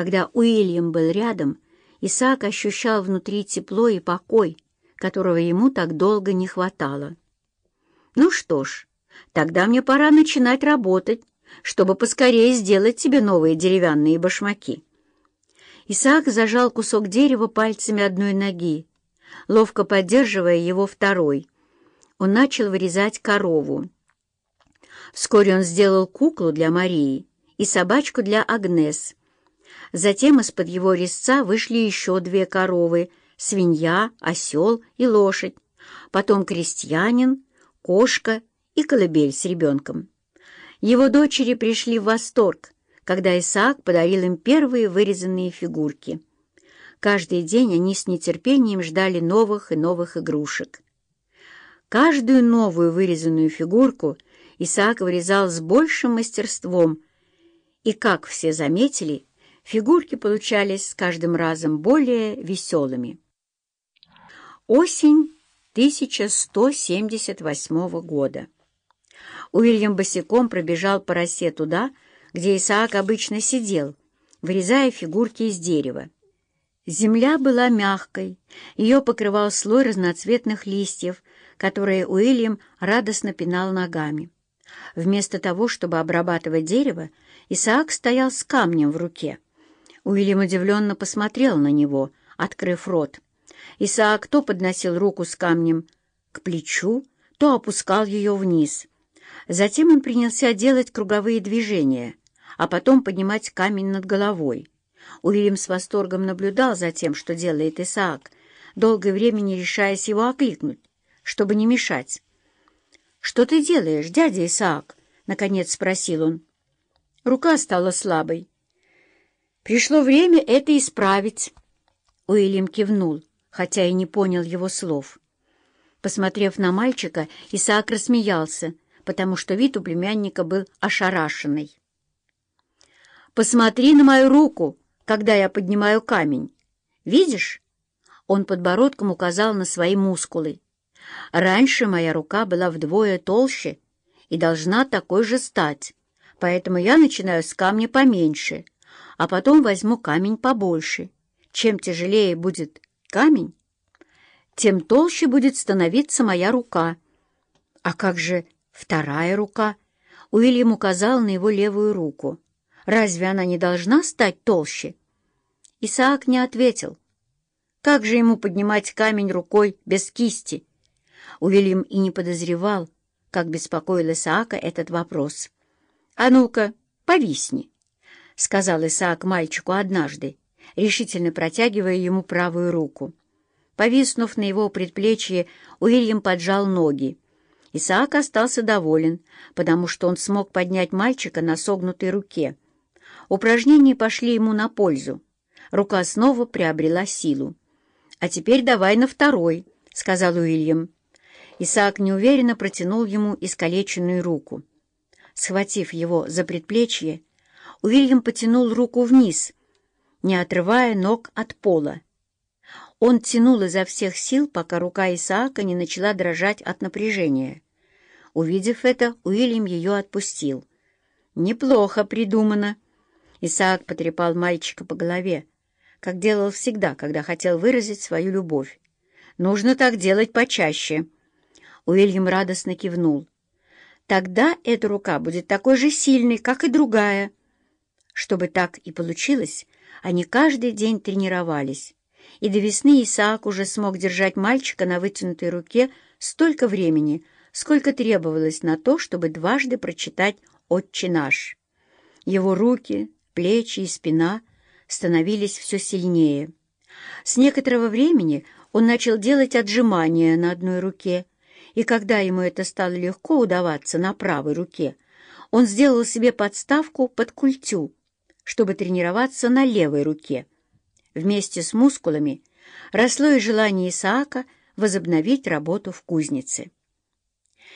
Когда Уильям был рядом, Исаак ощущал внутри тепло и покой, которого ему так долго не хватало. «Ну что ж, тогда мне пора начинать работать, чтобы поскорее сделать тебе новые деревянные башмаки». Исаак зажал кусок дерева пальцами одной ноги, ловко поддерживая его второй. Он начал вырезать корову. Вскоре он сделал куклу для Марии и собачку для Агнес. Затем из-под его резца вышли еще две коровы — свинья, осел и лошадь, потом крестьянин, кошка и колыбель с ребенком. Его дочери пришли в восторг, когда Исаак подарил им первые вырезанные фигурки. Каждый день они с нетерпением ждали новых и новых игрушек. Каждую новую вырезанную фигурку Исаак вырезал с большим мастерством, и, как все заметили, фигурки получались с каждым разом более веселыми. Осень 1178 года. Уильям босиком пробежал по росе туда, где Исаак обычно сидел, вырезая фигурки из дерева. Земля была мягкой, ее покрывал слой разноцветных листьев, которые Уильям радостно пинал ногами. Вместо того, чтобы обрабатывать дерево, Исаак стоял с камнем в руке. Уильям удивленно посмотрел на него, открыв рот. Исаак то подносил руку с камнем к плечу, то опускал ее вниз. Затем он принялся делать круговые движения, а потом поднимать камень над головой. Уильям с восторгом наблюдал за тем, что делает Исаак, долгое время не решаясь его окликнуть, чтобы не мешать. «Что ты делаешь, дядя Исаак?» — наконец спросил он. Рука стала слабой. «Пришло время это исправить». Уильям кивнул, хотя и не понял его слов. Посмотрев на мальчика, Исаак рассмеялся, потому что вид у племянника был ошарашенный. «Посмотри на мою руку, когда я поднимаю камень. Видишь?» Он подбородком указал на свои мускулы. «Раньше моя рука была вдвое толще и должна такой же стать, поэтому я начинаю с камня поменьше, а потом возьму камень побольше. Чем тяжелее будет камень, тем толще будет становиться моя рука. А как же вторая рука? Уильям указал на его левую руку. Разве она не должна стать толще? Исаак не ответил. Как же ему поднимать камень рукой без кисти? Уильям и не подозревал, как беспокоил Исаака этот вопрос. «А ну-ка, повисни», — сказал Исаак мальчику однажды, решительно протягивая ему правую руку. Повиснув на его предплечье, Уильям поджал ноги. Исаак остался доволен, потому что он смог поднять мальчика на согнутой руке. Упражнения пошли ему на пользу. Рука снова приобрела силу. «А теперь давай на второй», — сказал Уильям. Исаак неуверенно протянул ему искалеченную руку. Схватив его за предплечье, Уильям потянул руку вниз, не отрывая ног от пола. Он тянул изо всех сил, пока рука Исаака не начала дрожать от напряжения. Увидев это, Уильям ее отпустил. «Неплохо придумано!» Исаак потрепал мальчика по голове, как делал всегда, когда хотел выразить свою любовь. «Нужно так делать почаще!» Уильям радостно кивнул. «Тогда эта рука будет такой же сильной, как и другая!» Чтобы так и получилось, они каждый день тренировались, и до весны Исаак уже смог держать мальчика на вытянутой руке столько времени, сколько требовалось на то, чтобы дважды прочитать «Отче наш». Его руки, плечи и спина становились все сильнее. С некоторого времени он начал делать отжимания на одной руке, и когда ему это стало легко удаваться на правой руке, он сделал себе подставку под культю, чтобы тренироваться на левой руке. Вместе с мускулами росло и желание Исаака возобновить работу в кузнице.